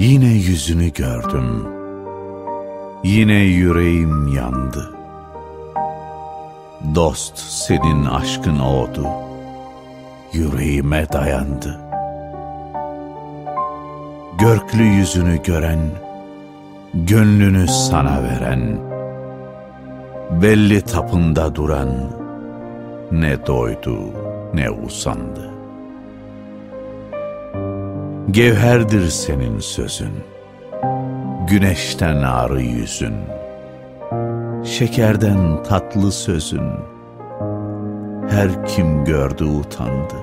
Yine yüzünü gördüm. Yine yüreğim yandı. Dost senin aşkın oldu. Yüreğime dayandı. Görklü yüzünü gören, gönlünü sana veren, belli tapında duran, ne doydu ne usandı. Gevherdir senin sözün, güneşten ağrı yüzün, şekerden tatlı sözün, her kim gördü utandı.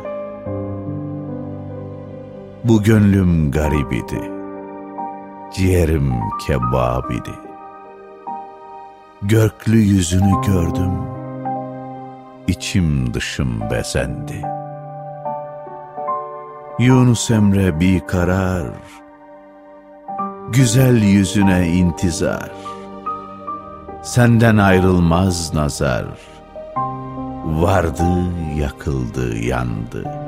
Bu gönlüm garip idi, ciğerim kebab idi. Görklü yüzünü gördüm, içim dışım bezendi.'' Yunus Emre bir karar, güzel yüzüne intizar, senden ayrılmaz nazar, vardı yakıldı yandı.''